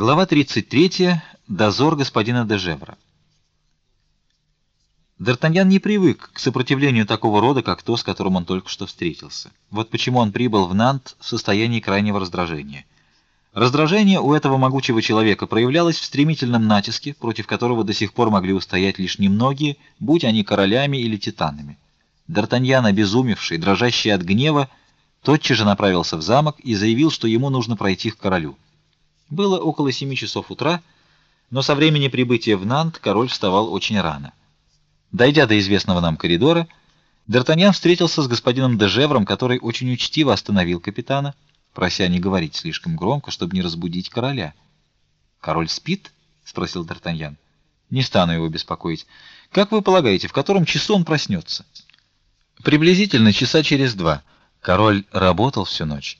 Глава 33. Дозор господина де Жевра. Д'Артаньян не привык к сопротивлению такого рода, как то, с которым он только что встретился. Вот почему он прибыл в Нант в состоянии крайнего раздражения. Раздражение у этого могучего человека проявлялось в стремительном натиске, против которого до сих пор могли устоять лишь немногие, будь они королями или титанами. Д'Артаньян, обезумевший, дрожащий от гнева, тотчас же направился в замок и заявил, что ему нужно пройти к королю. Было около семи часов утра, но со времени прибытия в Нант король вставал очень рано. Дойдя до известного нам коридора, Д'Артаньян встретился с господином де Жевром, который очень учтиво остановил капитана, прося не говорить слишком громко, чтобы не разбудить короля. «Король спит?» — спросил Д'Артаньян. «Не стану его беспокоить. Как вы полагаете, в котором часу он проснется?» «Приблизительно часа через два. Король работал всю ночь».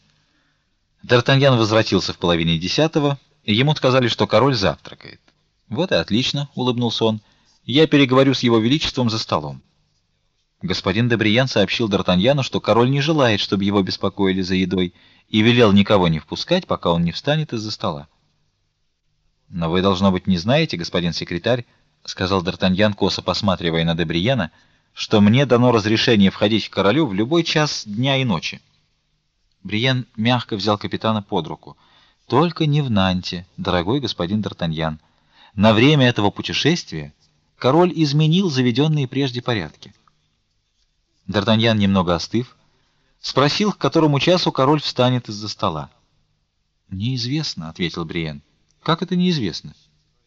Д'Артаньян возвратился в половине десятого, и ему сказали, что король завтракает. Вот и отлично, улыбнулся он. Я переговорю с его величеством за столом. Господин де Бриен сообщил Д'Артаньяну, что король не желает, чтобы его беспокоили за едой, и велел никого не впускать, пока он не встанет из-за стола. Но вы должно быть не знаете, господин секретарь, сказал Д'Артаньян, косо посматривая на де Бриена, что мне дано разрешение входить к королю в любой час дня и ночи. Бриен мягко взял капитана под руку. Только не в Нанте, дорогой господин Д'Артаньян. На время этого путешествия король изменил заведенные прежде порядки. Д'Артаньян, немного остыв, спросил, к которому часу король встанет из-за стола. "Неизвестно", ответил Бриен. "Как это неизвестно?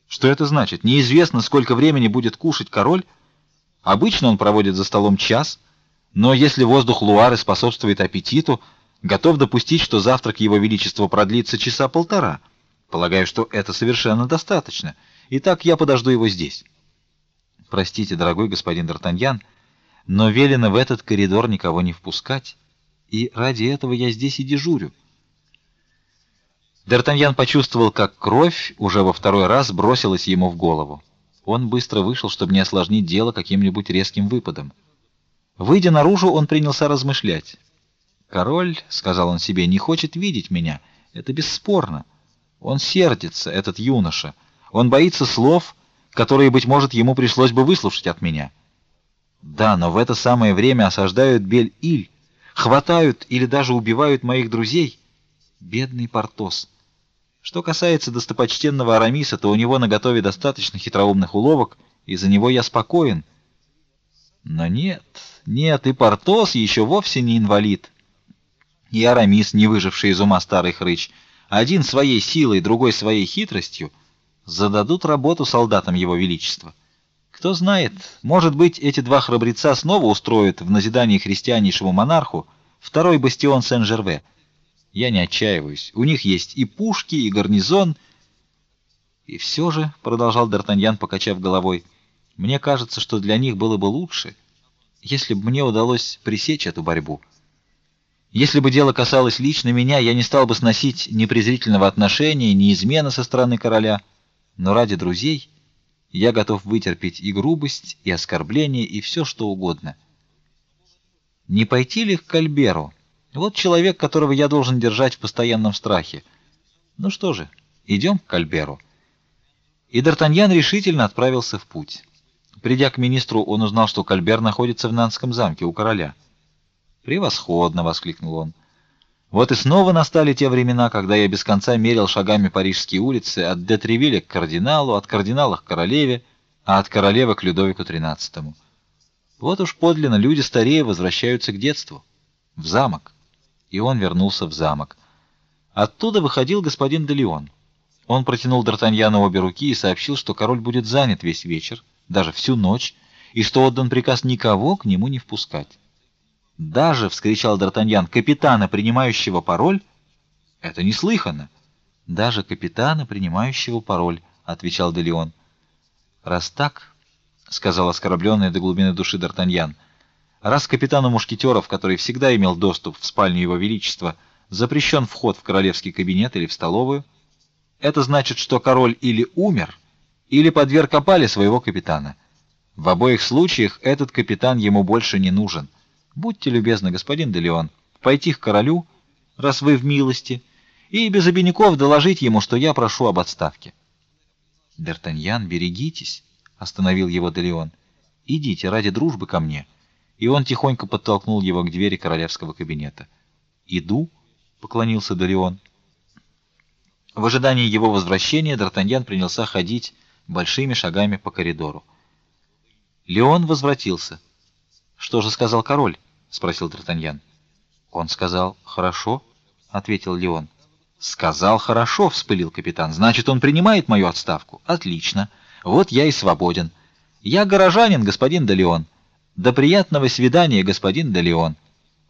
Что это значит? Неизвестно, сколько времени будет кушать король? Обычно он проводит за столом час, но если воздух Луары способствует аппетиту, готов допустить, что завтрак его величества продлится часа полтора. Полагаю, что это совершенно достаточно. Итак, я подожду его здесь. Простите, дорогой господин Д'Артаньян, но велено в этот коридор никого не впускать, и ради этого я здесь и дежурю. Д'Артаньян почувствовал, как кровь уже во второй раз бросилась ему в голову. Он быстро вышел, чтобы не осложнить дело каким-нибудь резким выпадом. Выйдя наружу, он принялся размышлять. Король, сказал он себе, не хочет видеть меня. Это бесспорно. Он сердится, этот юноша. Он боится слов, которые быть может ему пришлось бы выслушать от меня. Да, но в это самое время осаждают Бель-Иль, хватают или даже убивают моих друзей. Бедный Портос. Что касается достопочтенного Арамиса, то у него наготове достаточно хитроумных уловок, и за него я спокоен. Но нет, нет, и Портос еще вовсе не инвалид и Арамис, не выживший из ума старый хрыч, один своей силой, другой своей хитростью, зададут работу солдатам его величества. Кто знает, может быть, эти два храбреца снова устроят в назидание христианейшему монарху второй бастион Сен-Жерве. Я не отчаиваюсь. У них есть и пушки, и гарнизон. И все же, продолжал Д'Артаньян, покачав головой, мне кажется, что для них было бы лучше, если бы мне удалось пресечь эту борьбу. Если бы дело касалось лично меня, я не стал бы сносить ни презрительного отношения, ни измены со стороны короля, но ради друзей я готов вытерпеть и грубость, и оскорбление, и все, что угодно. Не пойти ли к Кальберу? Вот человек, которого я должен держать в постоянном страхе. Ну что же, идем к Кальберу. И Д'Артаньян решительно отправился в путь. Придя к министру, он узнал, что Кальбер находится в Нанском замке у короля. Превосходно, воскликнул он. Вот и снова настали те времена, когда я без конца мерил шагами парижские улицы от Детревиля к кардиналу, от кардинала к королеве, а от королевы к Людовику XIII. Вот уж подлинно люди старее возвращаются к детству, в замок. И он вернулся в замок. Оттуда выходил господин де Леон. Он протянул Д'Артаньяну обе руки и сообщил, что король будет занят весь вечер, даже всю ночь, и что отдан приказ никого к нему не впускать. Даже, вскричал Д'Артаньян, капитана, принимающего пароль? Это неслыханно. Даже капитана, принимающего пароль, отвечал де Леон. Раз так, сказал оскорбленный до глубины души Д'Артаньян, раз капитану мушкетеров, который всегда имел доступ в спальню его величества, запрещен вход в королевский кабинет или в столовую, это значит, что король или умер, или подверг опале своего капитана. В обоих случаях этот капитан ему больше не нужен. Будьте любезны, господин де Леон, пойти к королю, раз вы в милости, и без обиняков доложить ему, что я прошу об отставке. Д'Артаньян, берегитесь, остановил его Делеон. Идите ради дружбы ко мне. И он тихонько подтолкнул его к двери королевского кабинета. Иду, поклонился Делеон. В ожидании его возвращения Д'Артаньян принялся ходить большими шагами по коридору. Леон возвратился. Что же сказал король? спросил Д'Артаньян. Он сказал: "Хорошо", ответил Леон. Сказал: "Хорошо", вспылил капитан. "Значит, он принимает мою отставку. Отлично. Вот я и свободен. Я горожанин, господин де Леон. До приятного свидания, господин де Леон.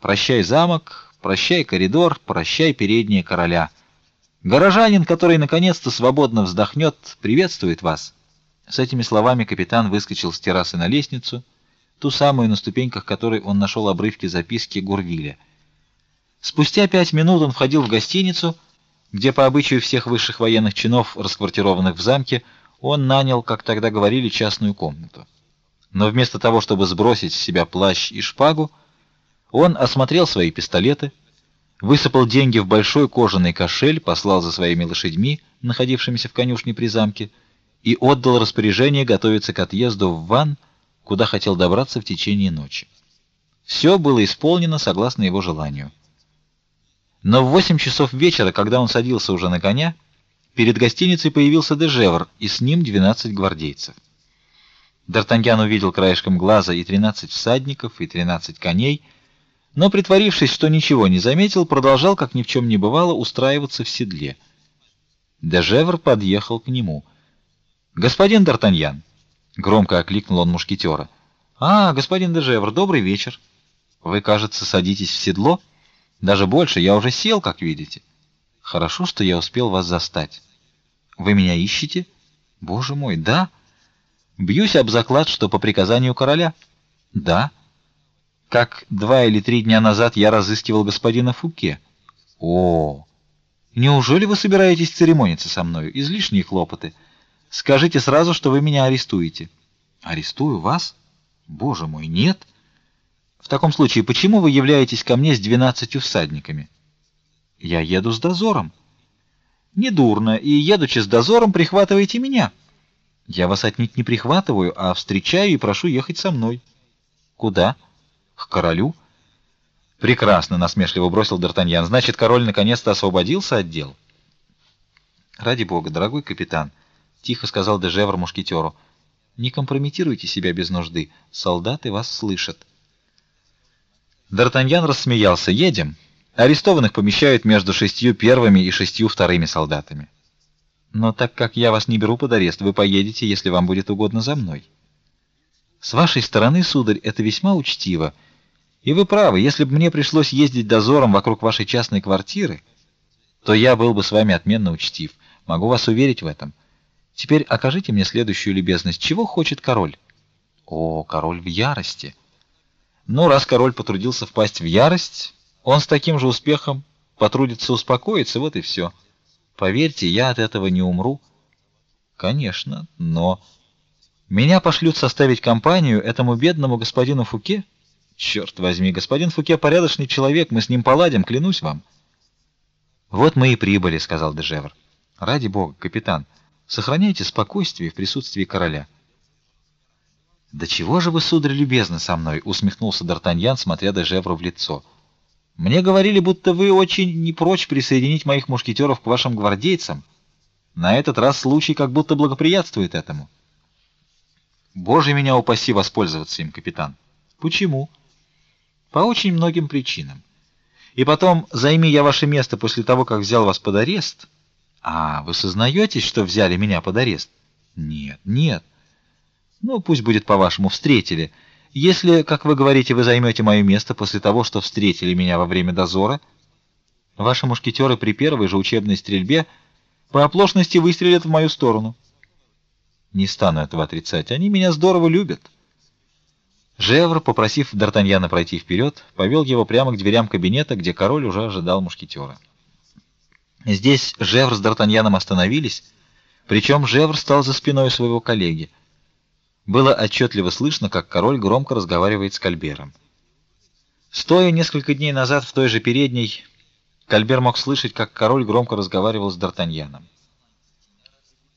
Прощай замок, прощай коридор, прощай передние короля. Горожанин, который наконец-то свободно вздохнет, приветствует вас". С этими словами капитан выскочил с террасы на лестницу, ту самую, на ступеньках которой он нашел обрывки записки Гурвиля. Спустя пять минут он входил в гостиницу, где по обычаю всех высших военных чинов, расквартированных в замке, он нанял, как тогда говорили, частную комнату. Но вместо того, чтобы сбросить с себя плащ и шпагу, он осмотрел свои пистолеты, высыпал деньги в большой кожаный кошель, послал за своими лошадьми, находившимися в конюшне при замке, и отдал распоряжение готовиться к отъезду в Ван, куда хотел добраться в течение ночи. Все было исполнено согласно его желанию. Но в восемь часов вечера, когда он садился уже на коня, перед гостиницей появился Дежевр, и с ним двенадцать гвардейцев. Д'Артаньян увидел краешком глаза и тринадцать всадников, и тринадцать коней, но притворившись, что ничего не заметил, продолжал, как ни в чем не бывало, устраиваться в седле. Дежевр подъехал к нему. "Господин Д'Артаньян", громко окликнул он мушкетера. "А, господин Дежевр, добрый вечер. Вы, кажется, садитесь в седло?" Даже больше, я уже сел, как видите. Хорошо, что я успел вас застать. Вы меня ищете? Боже мой, да? Бьюсь об заклад, что по приказанию короля. Да. Как два или три дня назад я разыскивал господина Фуке. О, неужели вы собираетесь церемониться со мной? Излишние хлопоты. Скажите сразу, что вы меня арестуете. Арестую вас? Боже мой, нет. В таком случае, почему вы являетесь ко мне с двенадцатью всадниками? Я еду с дозором. Недурно, и едучи с дозором, прихватываете меня. Я вас отнюдь не прихватываю, а встречаю и прошу ехать со мной. Куда? К королю. Прекрасно, насмешливо бросил Д'Артаньян. Значит, король наконец-то освободился от дел. Ради бога, дорогой капитан, тихо сказал Дежевр мушкетеру. Не компрометируйте себя без нужды. Солдаты вас слышат. Д'Артаньян рассмеялся. Едем. Арестованных помещают между шестью первыми и шестью вторыми солдатами. Но так как я вас не беру под арест, вы поедете, если вам будет угодно, за мной. С вашей стороны, сударь, это весьма учтиво. И вы правы, если бы мне пришлось ездить дозором вокруг вашей частной квартиры, то я был бы с вами отменно учтив. Могу вас уверить в этом. Теперь окажите мне следующую любезность. Чего хочет король? О, король в ярости. Но раз король потрудился впасть в ярость, он с таким же успехом потрудится успокоиться, вот и все. Поверьте, я от этого не умру. Конечно, но меня пошлют составить компанию этому бедному господину Фуке. Черт возьми, господин Фуке порядочный человек, мы с ним поладим, клянусь вам. Вот мы и прибыли, сказал Дежевр. Ради бога, капитан, сохраняйте спокойствие в присутствии короля. Да чего же вы, сударь, любезны со мной, усмехнулся Д'Артаньян, смотря де в лицо. Мне говорили, будто вы очень не прочь присоединить моих мушкетеров к вашим гвардейцам. На этот раз случай как будто благоприятствует этому. Боже меня упаси воспользоваться им, капитан. Почему? По очень многим причинам. И потом, займи я ваше место после того, как взял вас под арест. А, вы сознаетесь, что взяли меня под арест? Нет, нет. Ну, пусть будет по-вашему, встретили. Если, как вы говорите, вы займете мое место после того, что встретили меня во время дозора, ваши мушкетеры при первой же учебной стрельбе по оплошности выстрелят в мою сторону. Не стану этого отрицать. Они меня здорово любят. Жевр, попросив Д'Артаньяна пройти вперед, повел его прямо к дверям кабинета, где король уже ожидал мушкетера. Здесь Жевр с Д'Артаньяном остановились, причем Жевр стал за спиной своего коллеги. Было отчетливо слышно, как король громко разговаривает с Кальбером. Стоя несколько дней назад в той же передней, Кальбер мог слышать, как король громко разговаривал с Д'Артаньяном.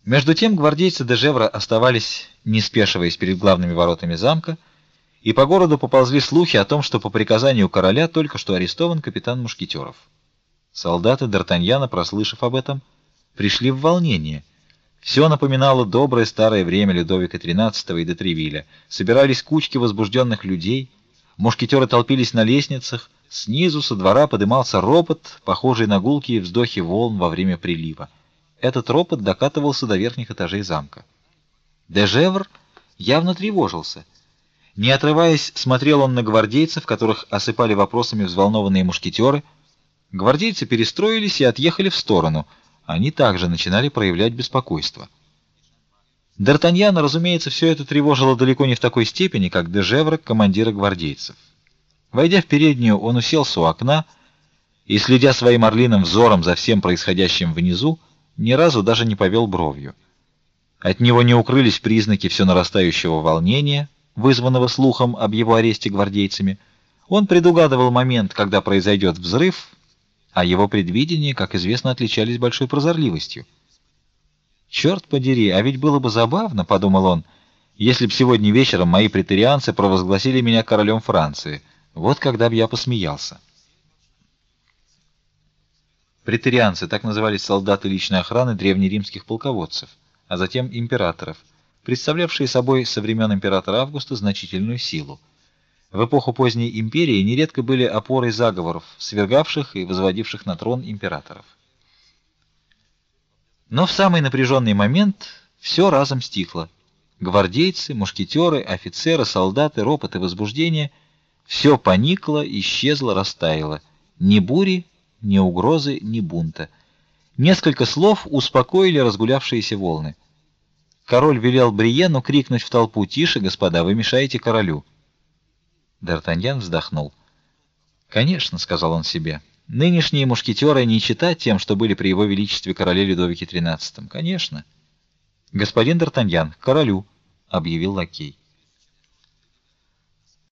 Между тем гвардейцы де Жевра оставались, не спешиваясь перед главными воротами замка, и по городу поползли слухи о том, что по приказанию короля только что арестован капитан мушкетеров. Солдаты Д'Артаньяна, прослышав об этом, пришли в волнение. Все напоминало доброе старое время Людовика XIII и де Тревилля. Собирались кучки возбужденных людей, мушкетеры толпились на лестницах, Снизу со двора подымался ропот, похожий на гулкие вздохи волн во время прилива. Этот ропот докатывался до верхних этажей замка. Дежевр явно тревожился. Не отрываясь, смотрел он на гвардейцев, которых осыпали вопросами взволнованные мушкетеры. Гвардейцы перестроились и отъехали в сторону. Они также начинали проявлять беспокойство. Д'Артаньяна, разумеется, все это тревожило далеко не в такой степени, как Дежевра, командира гвардейцев. Войдя в переднюю, он уселся у окна и, следя своим орлиным взором за всем происходящим внизу, ни разу даже не повел бровью. От него не укрылись признаки все нарастающего волнения, вызванного слухом об его аресте гвардейцами. Он предугадывал момент, когда произойдет взрыв, а его предвидения, как известно, отличались большой прозорливостью. «Черт подери, а ведь было бы забавно, — подумал он, — если б сегодня вечером мои претерианцы провозгласили меня королем Франции — вот когда бы я посмеялся. Претерианцы так назывались солдаты личной охраны древнеримских полководцев, а затем императоров, представлявшие собой со времен императора Августа значительную силу. В эпоху поздней империи нередко были опорой заговоров, свергавших и возводивших на трон императоров. Но в самый напряженный момент все разом стихло. Гвардейцы, мушкетеры, офицеры, солдаты, ропот и возбуждение — все поникло, исчезло, растаяло. Ни бури, ни угрозы, ни бунта. Несколько слов успокоили разгулявшиеся волны. Король велел Бриену крикнуть в толпу: "Тише, господа, вы мешаете королю". Д'Артаньян вздохнул. "Конечно", сказал он себе. "Нынешние мушкетеры не читать тем, что были при его величестве короле Людовике XIII. Конечно. Господин Д'Артаньян, королю", объявил лакей.